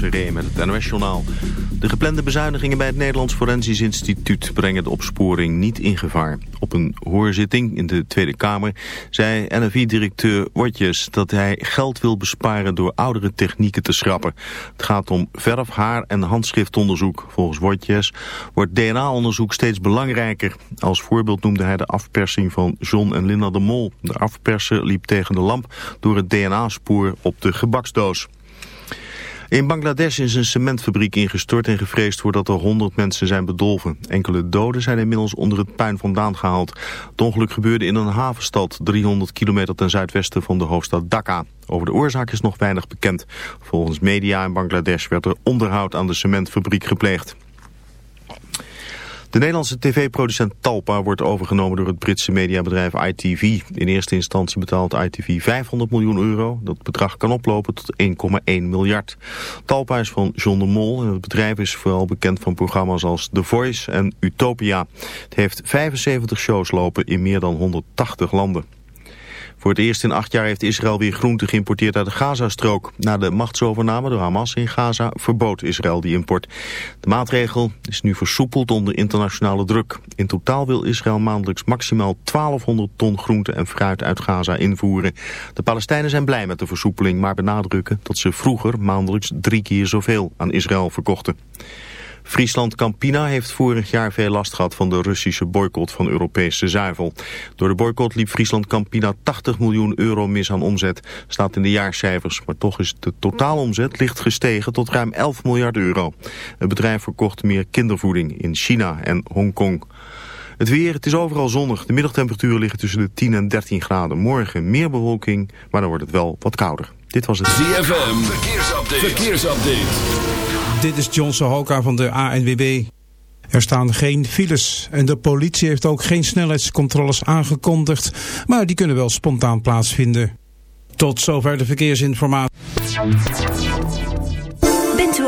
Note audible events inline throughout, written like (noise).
Met het NOS-journaal. De geplande bezuinigingen bij het Nederlands Forensisch Instituut brengen de opsporing niet in gevaar. Op een hoorzitting in de Tweede Kamer zei NFI-directeur Wortjes dat hij geld wil besparen door oudere technieken te schrappen. Het gaat om verf, haar en handschriftonderzoek. Volgens Wortjes wordt DNA-onderzoek steeds belangrijker. Als voorbeeld noemde hij de afpersing van John en Linda de Mol. De afperser liep tegen de lamp door het DNA-spoor op de gebaksdoos. In Bangladesh is een cementfabriek ingestort en gevreesd wordt dat er 100 mensen zijn bedolven. Enkele doden zijn inmiddels onder het puin vandaan gehaald. Het ongeluk gebeurde in een havenstad 300 kilometer ten zuidwesten van de hoofdstad Dhaka. Over de oorzaak is nog weinig bekend. Volgens media in Bangladesh werd er onderhoud aan de cementfabriek gepleegd. De Nederlandse tv-producent Talpa wordt overgenomen door het Britse mediabedrijf ITV. In eerste instantie betaalt ITV 500 miljoen euro. Dat bedrag kan oplopen tot 1,1 miljard. Talpa is van John de Mol en het bedrijf is vooral bekend van programma's als The Voice en Utopia. Het heeft 75 shows lopen in meer dan 180 landen. Voor het eerst in acht jaar heeft Israël weer groente geïmporteerd uit de Gazastrook. Na de machtsovername door Hamas in Gaza verbood Israël die import. De maatregel is nu versoepeld onder internationale druk. In totaal wil Israël maandelijks maximaal 1200 ton groente en fruit uit Gaza invoeren. De Palestijnen zijn blij met de versoepeling, maar benadrukken dat ze vroeger maandelijks drie keer zoveel aan Israël verkochten. Friesland Campina heeft vorig jaar veel last gehad van de Russische boycott van Europese zuivel. Door de boycott liep Friesland Campina 80 miljoen euro mis aan omzet, staat in de jaarcijfers. Maar toch is de totaalomzet licht gestegen tot ruim 11 miljard euro. Het bedrijf verkocht meer kindervoeding in China en Hongkong. Het weer, het is overal zonnig. De middagtemperatuur ligt tussen de 10 en 13 graden. Morgen meer bewolking, maar dan wordt het wel wat kouder. Dit was het ZFM. Verkeersupdate. Verkeersupdate. Dit is John Sohoka van de ANWB. Er staan geen files en de politie heeft ook geen snelheidscontroles aangekondigd, maar die kunnen wel spontaan plaatsvinden. Tot zover de verkeersinformatie.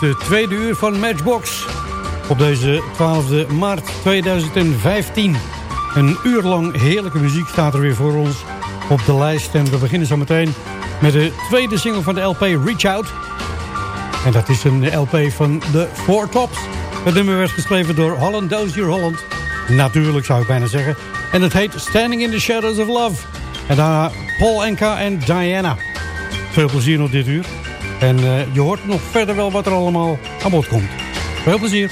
het eh, tweede uur van Matchbox. Op deze 12 maart 2015. Een uur lang heerlijke muziek staat er weer voor ons op de lijst. En we beginnen zo meteen met de tweede single van de LP Reach Out. En dat is een LP van de Four Tops. Het nummer werd geschreven door Holland Dozier Holland. Natuurlijk zou ik bijna zeggen. En het heet Standing in the Shadows of Love. En daarna Paul Enka en Diana. Veel plezier op dit uur. En eh, je hoort nog verder wel wat er allemaal aan bod komt. Veel plezier.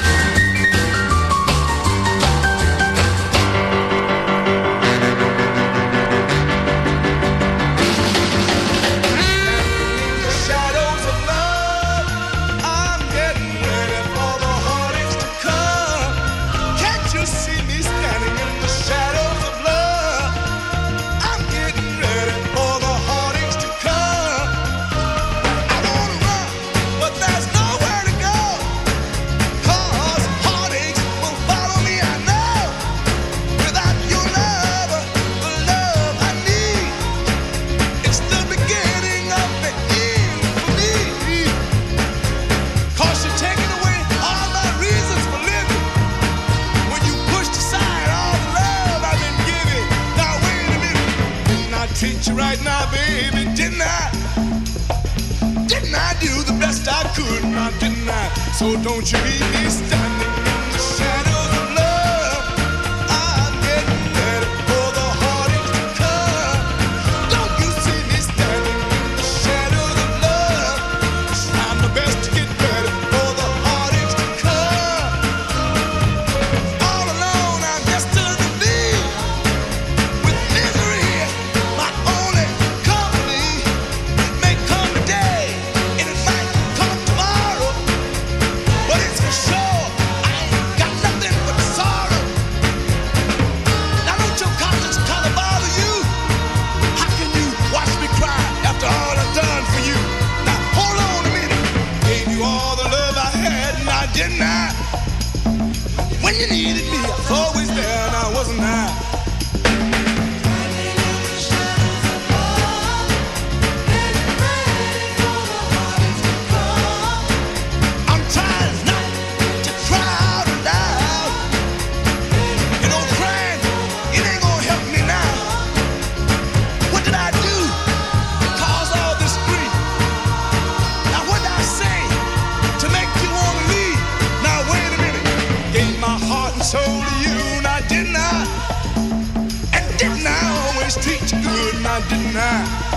你。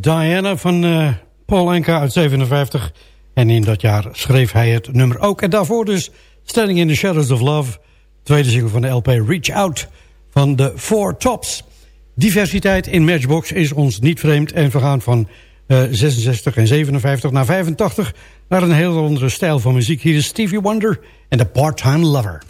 Diana van uh, Paul Enka uit 57. En in dat jaar schreef hij het nummer ook. En daarvoor dus Standing in the Shadows of Love. Tweede single van de LP Reach Out van de Four Tops. Diversiteit in Matchbox is ons niet vreemd. En we gaan van uh, 66 en 57 naar 85 naar een heel andere stijl van muziek. Hier is Stevie Wonder en The Part-Time Lover.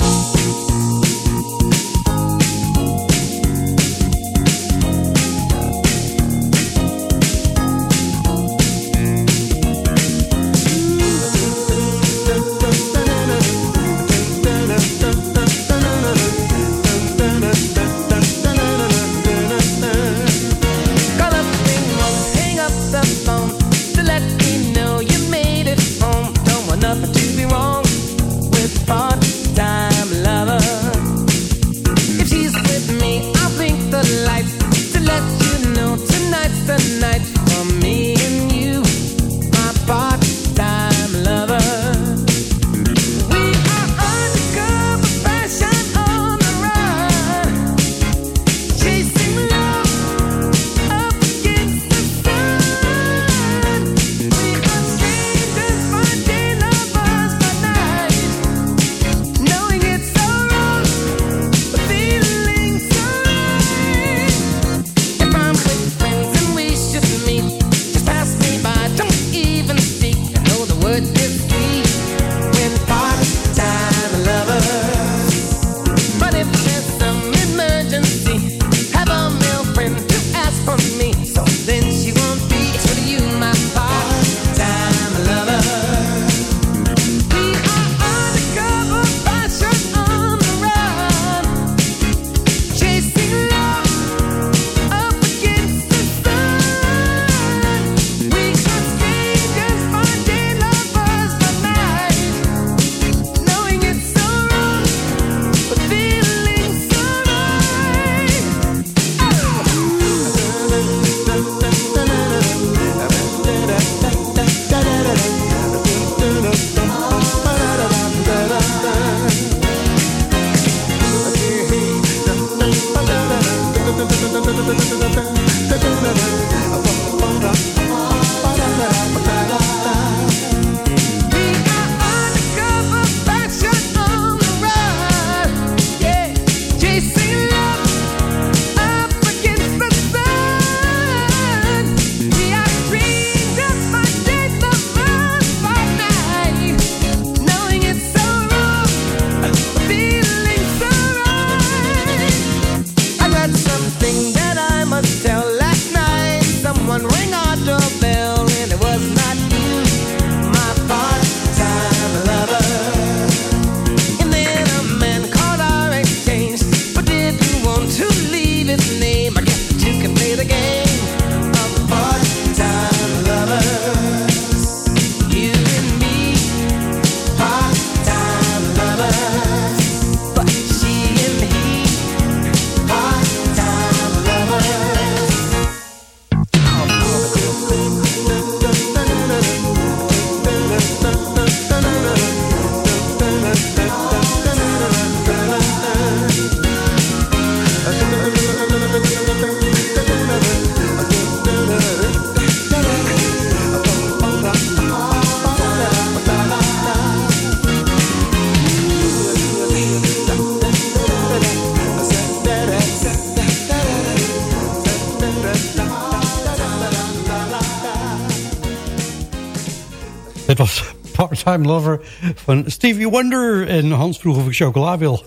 Part-Time Lover van Stevie Wonder. En Hans vroeg of ik chocola wil.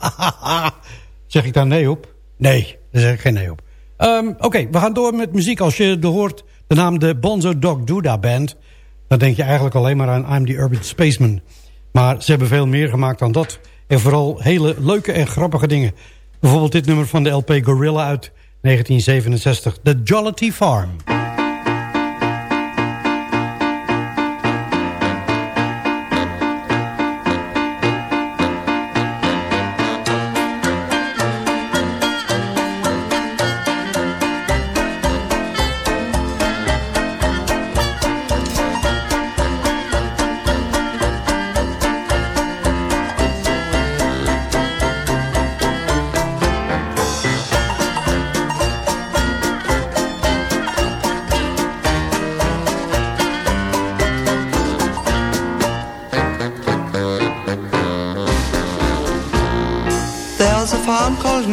(laughs) zeg ik daar nee op? Nee, daar zeg ik geen nee op. Um, Oké, we gaan door met muziek. Als je hoort de naam de Bonzo Dog Duda Band... dan denk je eigenlijk alleen maar aan I'm the Urban Spaceman. Maar ze hebben veel meer gemaakt dan dat. En vooral hele leuke en grappige dingen. Bijvoorbeeld dit nummer van de LP Gorilla uit 1967. The Jollity Farm.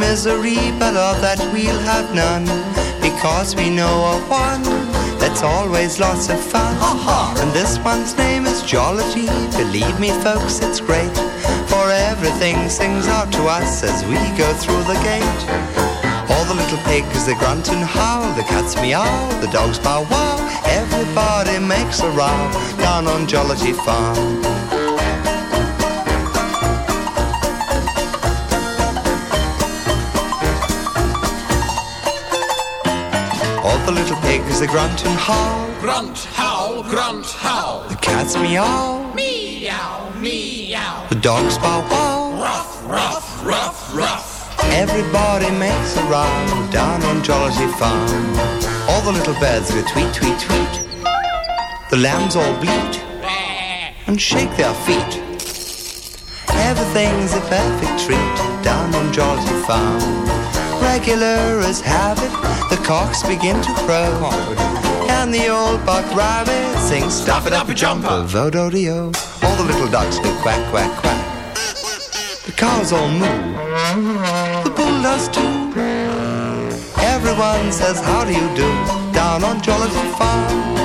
Misery, but of that we'll have none, because we know of one that's always lots of fun. And this one's name is Jollity. Believe me, folks, it's great, for everything sings out to us as we go through the gate. All the little pigs, they grunt and howl, the cats meow, the dogs bow wow. Everybody makes a row down on Jollity Farm. The little pigs, they grunt and howl. Grunt, howl, grunt, howl. The cats meow. Meow, meow. The dogs bow wow. Ruff, ruff, ruff, ruff. Everybody makes a row down on Jollity Farm. All the little birds go tweet, tweet, tweet. The lambs all bleat and shake their feet. Everything's a perfect treat down on Jollity Farm. Regular as habit, cocks begin to crow. And the old buck rabbit sings Stuff it up your jumper, Vodo-dio. All the little ducks go quack, quack, quack. The cows all moo. The bull does too. Everyone says, how do you do? Down on Jollity Farm.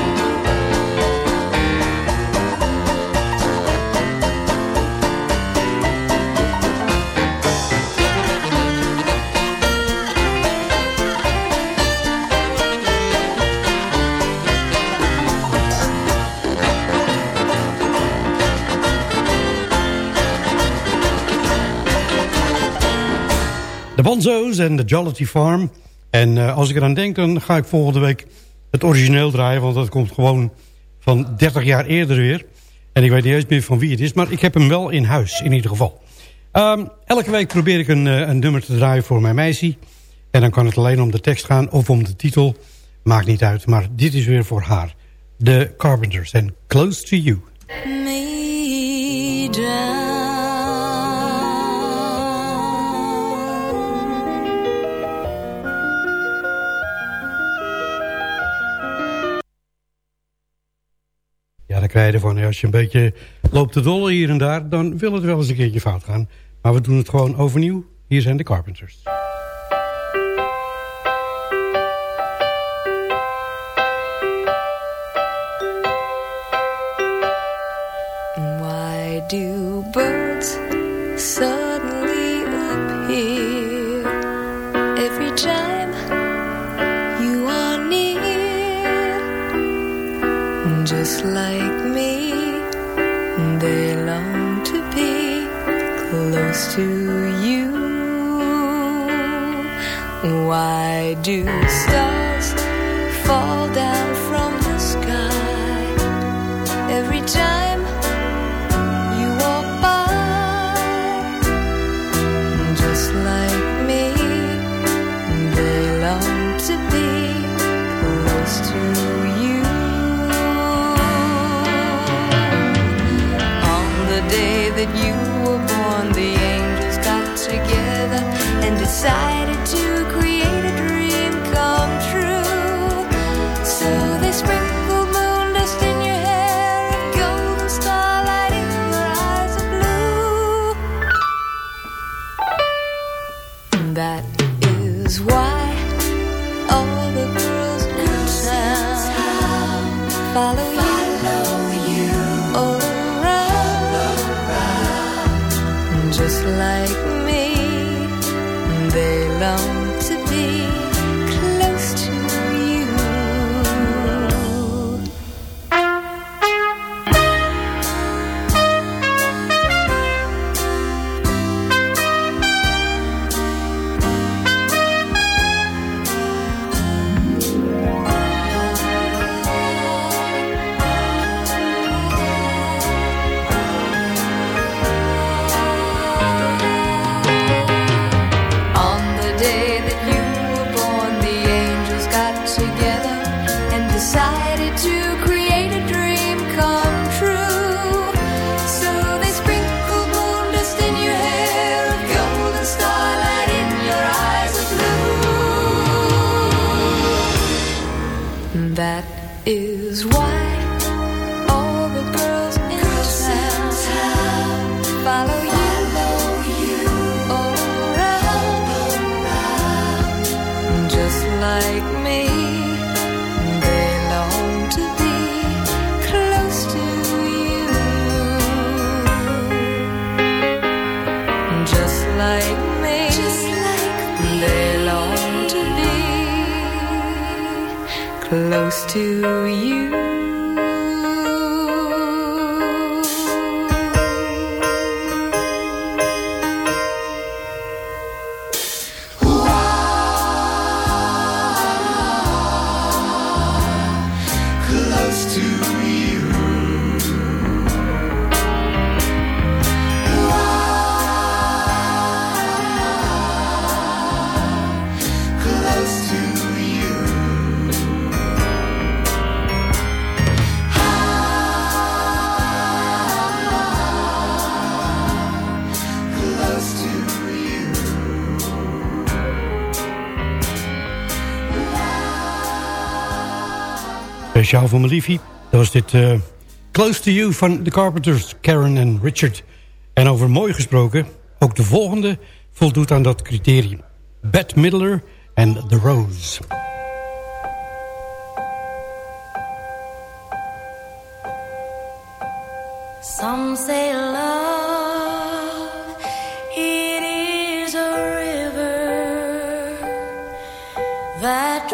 Bonzo's en de Jollity Farm. En uh, als ik eraan denk, dan ga ik volgende week het origineel draaien. Want dat komt gewoon van 30 jaar eerder weer. En ik weet niet eens meer van wie het is. Maar ik heb hem wel in huis, in ieder geval. Um, elke week probeer ik een, uh, een nummer te draaien voor mijn meisje. En dan kan het alleen om de tekst gaan of om de titel. Maakt niet uit, maar dit is weer voor haar. The Carpenters en Close to You. Me dan krijg je ervan, als je een beetje loopt te dollen hier en daar... dan wil het wel eens een keertje fout gaan. Maar we doen het gewoon overnieuw. Hier zijn de Carpenters. Why do stars fall down from the sky every time you walk by? Just like me, they long to be close to you. On the day that you were born, the angels got together and decided close to you. Speciaal voor mijn liefie. Dat was dit uh, Close to You van The Carpenters, Karen en Richard. En over mooi gesproken, ook de volgende voldoet aan dat criterium. Bette Midler en The Rose. Some say love, it is a river that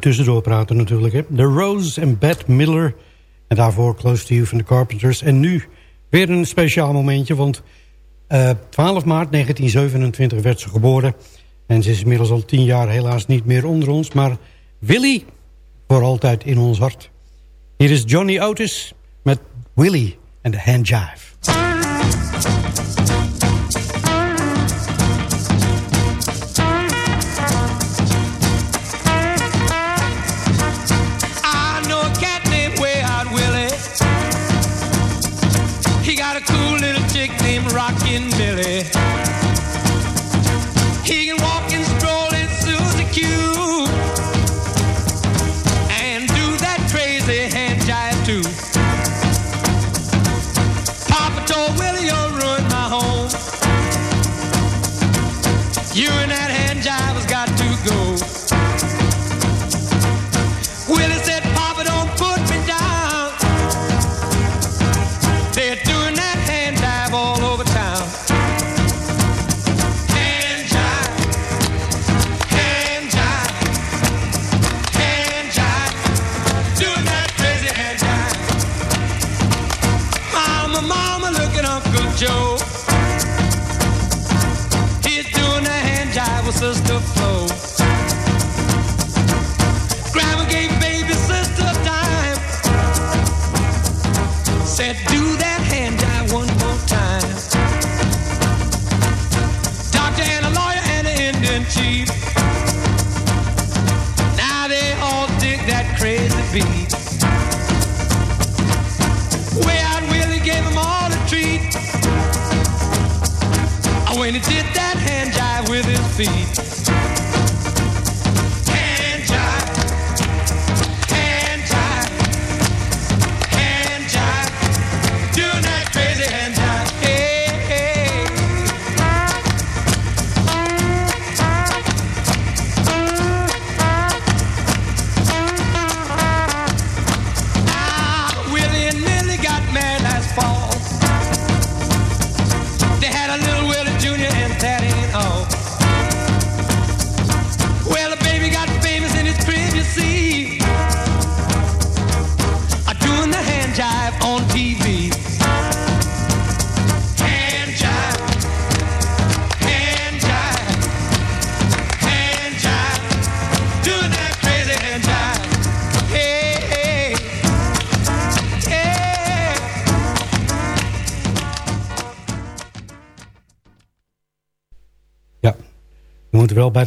tussendoor praten natuurlijk. Hè? The Rose en Bette Miller. En daarvoor Close to You van de Carpenters. En nu weer een speciaal momentje. Want eh 12 maart 1927 werd ze geboren. En ze is inmiddels al 10 jaar helaas niet meer onder ons. Maar Willy voor altijd in ons hart. Hier is Johnny Otis met Willy en de Hand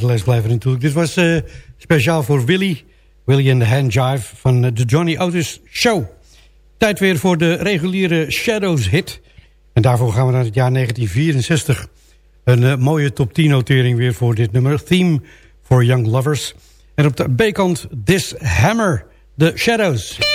bij de natuurlijk. Dit was eh, speciaal voor Willy. Willy en de Handjive van eh, de Johnny Otis Show. Tijd weer voor de reguliere Shadows hit. En daarvoor gaan we naar het jaar 1964. Een eh, mooie top 10 notering weer voor dit nummer. Theme for Young Lovers. En op de B-kant This Hammer, The Shadows.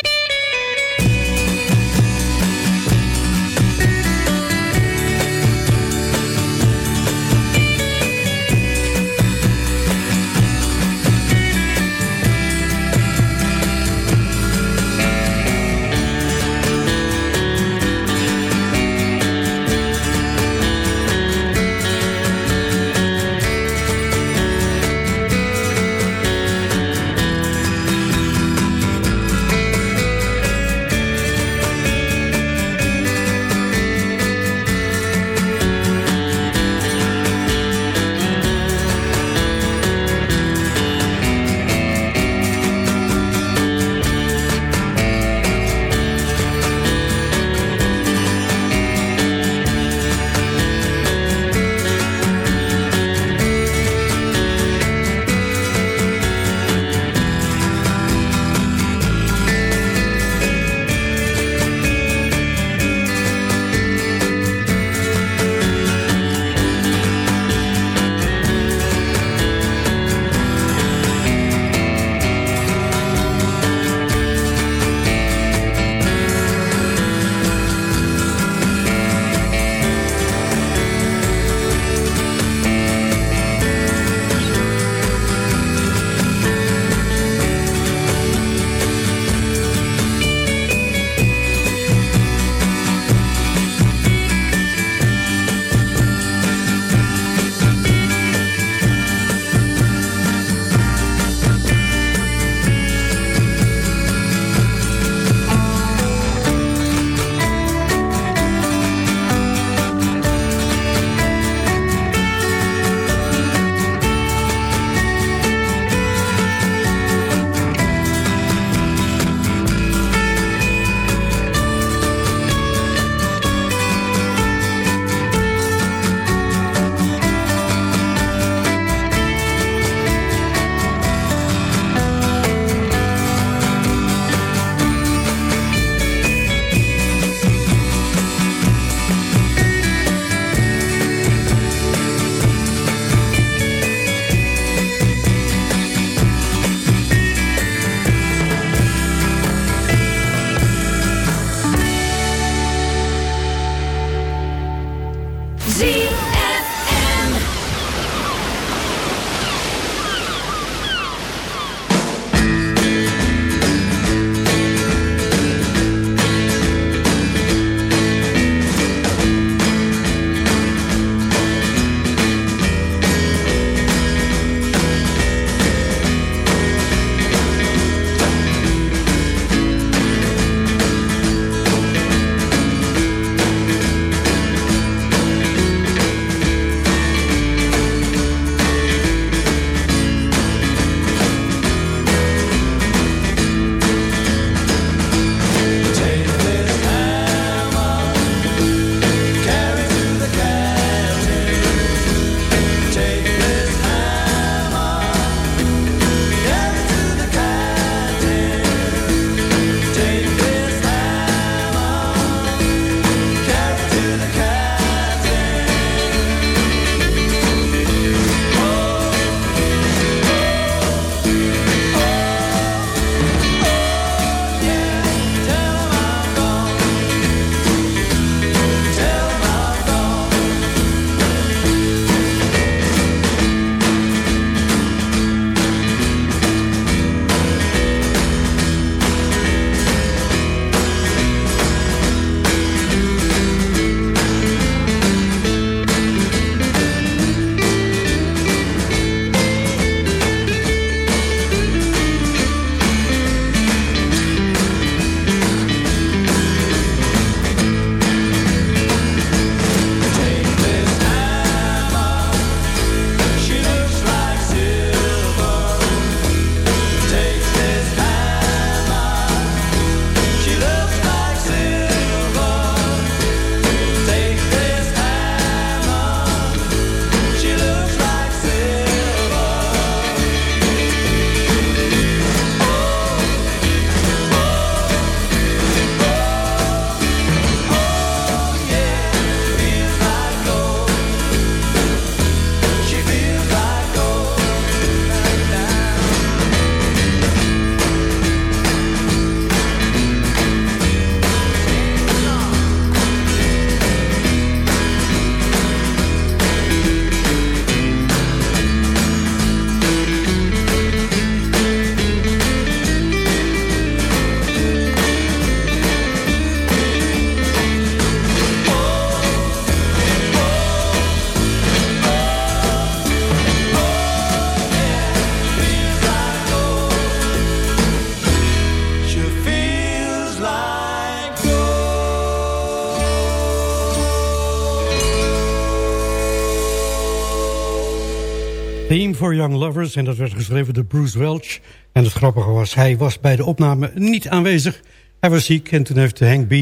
for Young Lovers. En dat werd geschreven door Bruce Welch. En het grappige was, hij was bij de opname niet aanwezig. Hij was ziek en toen heeft Hank B.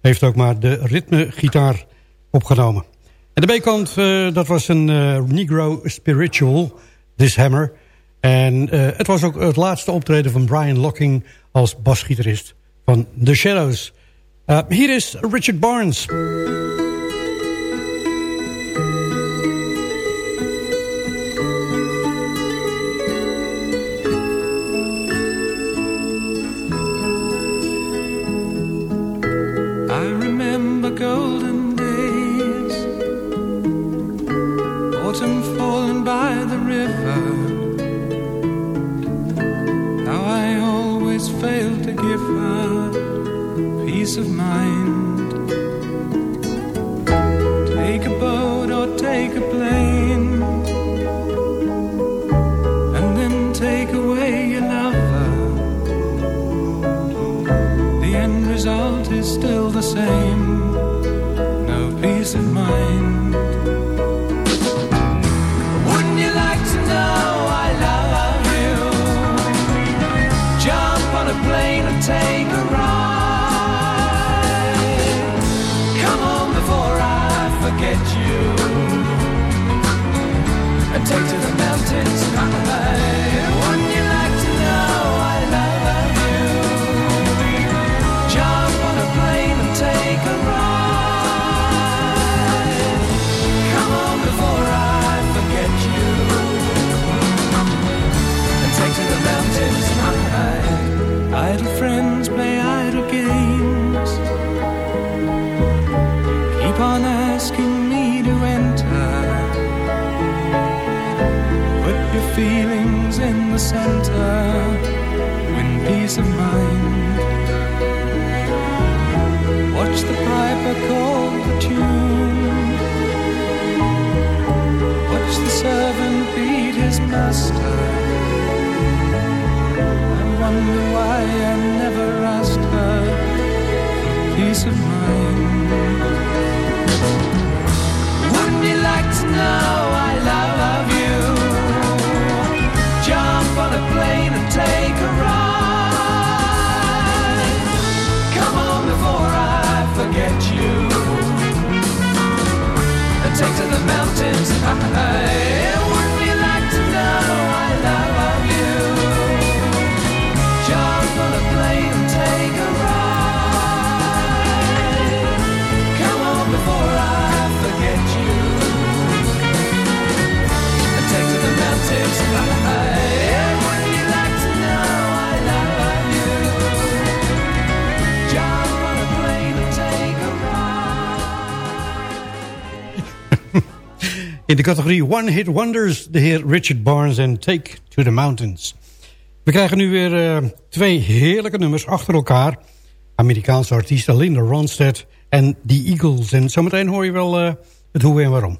Heeft ook maar de ritmegitaar opgenomen. En de B-kant, eh, dat was een eh, Negro Spiritual, This Hammer. En eh, het was ook het laatste optreden van Brian Locking... als basgitarist van The Shadows. hier is Richard Barnes. of mine. In de categorie One Hit Wonders, de heer Richard Barnes en Take to the Mountains. We krijgen nu weer eh, twee heerlijke nummers achter elkaar. Amerikaanse artiesten Linda Ronstadt en The Eagles. En zometeen hoor je wel eh, het hoe en waarom.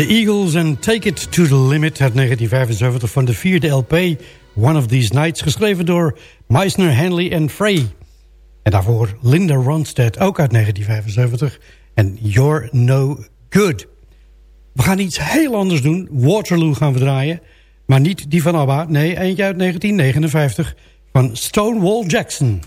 The Eagles and Take It to the Limit uit 1975 van de vierde LP One of These Nights, geschreven door Meisner, Hanley en Frey. En daarvoor Linda Ronstadt, ook uit 1975, en You're No Good. We gaan iets heel anders doen, Waterloo gaan we draaien, maar niet die van ABBA, nee, eentje uit 1959 van Stonewall Jackson.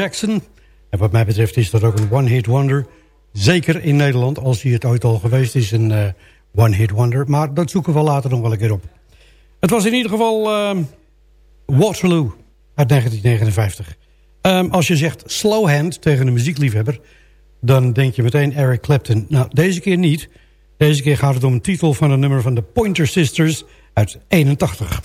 Jackson. En wat mij betreft is dat ook een one-hit wonder. Zeker in Nederland, als hij het ooit al geweest is, een eh, one-hit wonder. Maar dat zoeken we later nog wel een keer op. Het was in ieder geval ehm, Waterloo uit 1959. Ehm, als je zegt slow hand tegen een muziekliefhebber... dan denk je meteen Eric Clapton. Nou, deze keer niet. Deze keer gaat het om een titel van een nummer van de Pointer Sisters uit 81.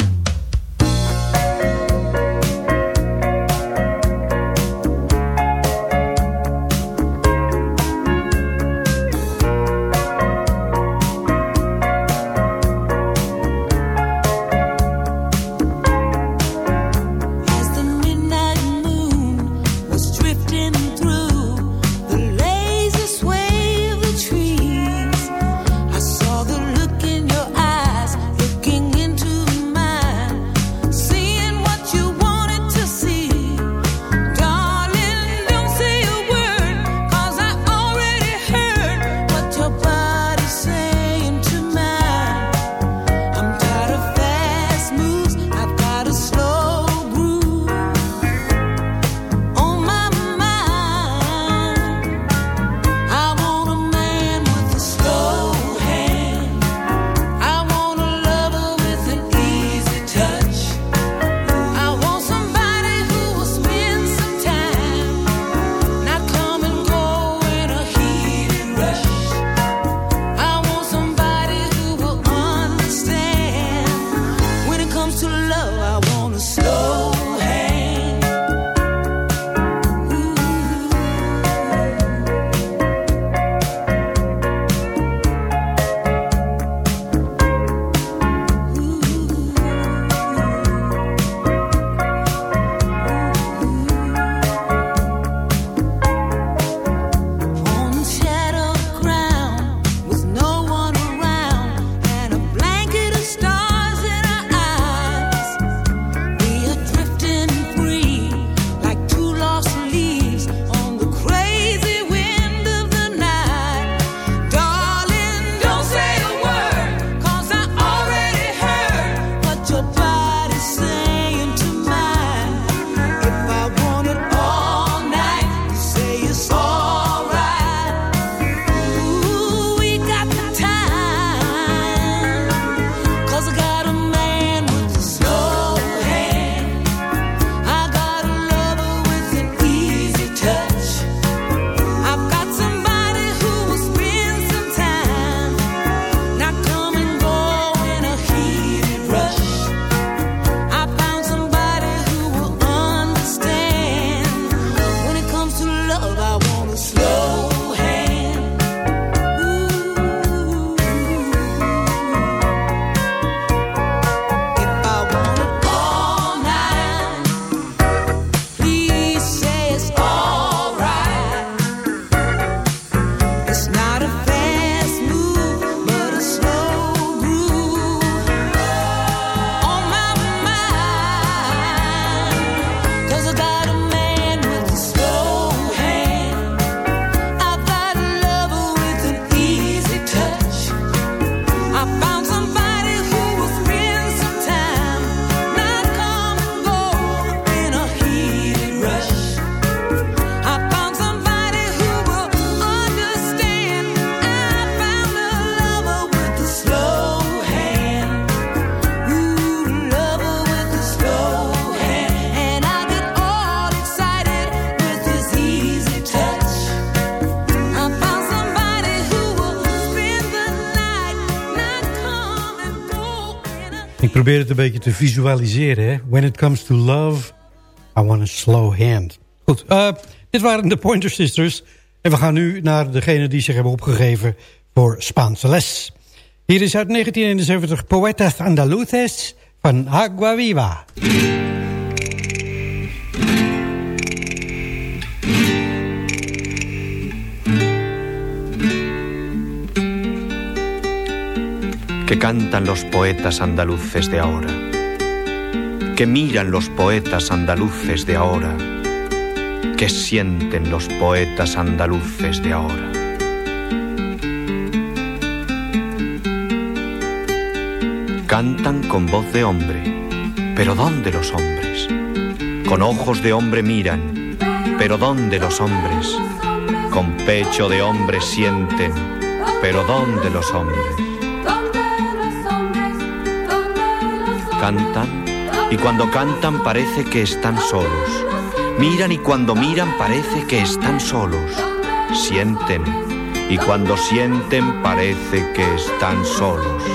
Probeer het een beetje te visualiseren. When it comes to love, I want a slow hand. Goed, eh, dit waren de Pointer Sisters. En we gaan nu naar degene die zich hebben opgegeven voor Spaanse les. Hier is uit 1971 Poetas Andaluces van Agua Viva. Que cantan los poetas andaluces de ahora, que miran los poetas andaluces de ahora, que sienten los poetas andaluces de ahora. Cantan con voz de hombre, pero ¿dónde los hombres? Con ojos de hombre miran, pero ¿dónde los hombres? Con pecho de hombre sienten, pero ¿dónde los hombres? Cantan y cuando cantan parece que están solos. Miran y cuando miran parece que están solos. Sienten y cuando sienten parece que están solos.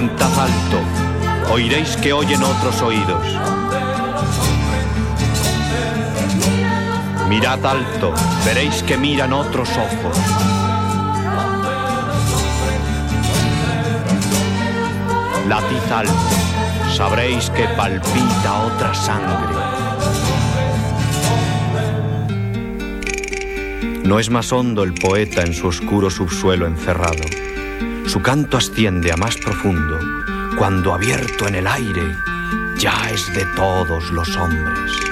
Cantad alto, oiréis que oyen otros oídos. Mirad alto, veréis que miran otros ojos. Latid alto, sabréis que palpita otra sangre. No es más hondo el poeta en su oscuro subsuelo encerrado. Su canto asciende a más profundo cuando abierto en el aire ya es de todos los hombres.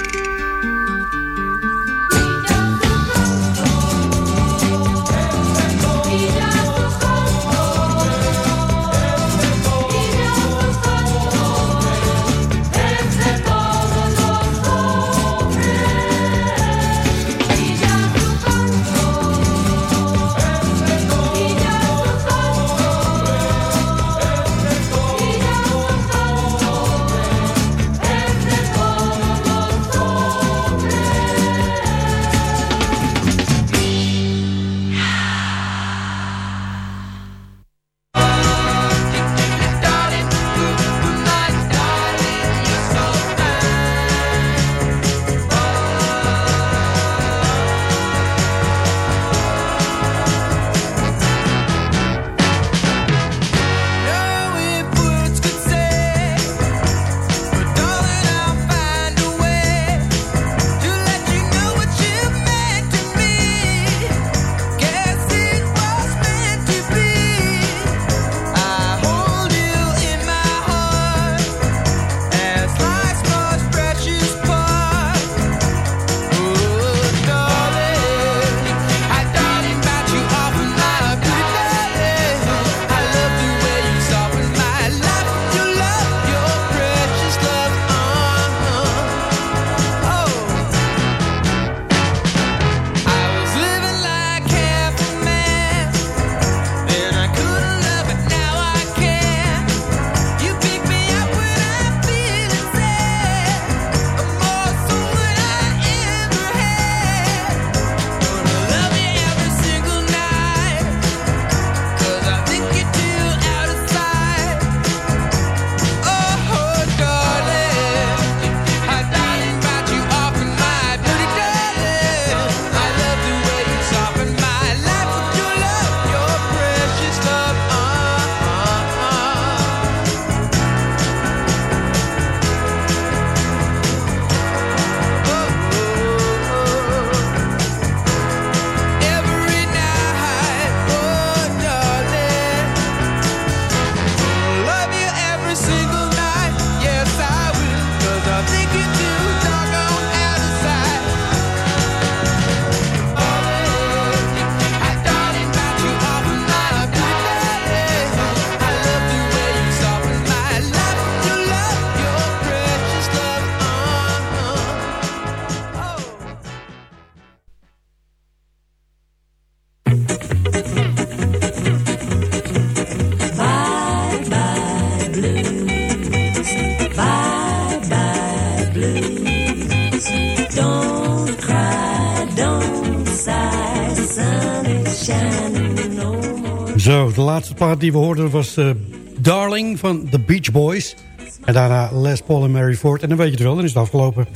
Die we hoorden was eh, Darling van The Beach Boys. En daarna Les Paul en Mary Ford. En dan weet je het wel, dan is het afgelopen.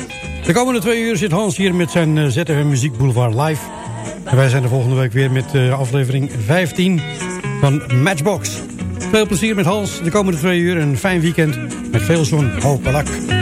De komende twee uur zit Hans hier met zijn eh, ZFM Muziek Boulevard live. En wij zijn de volgende week weer met eh, aflevering 15 van Matchbox. Veel plezier met Hans de komende twee uur. Een fijn weekend met veel zon. Hopelijk.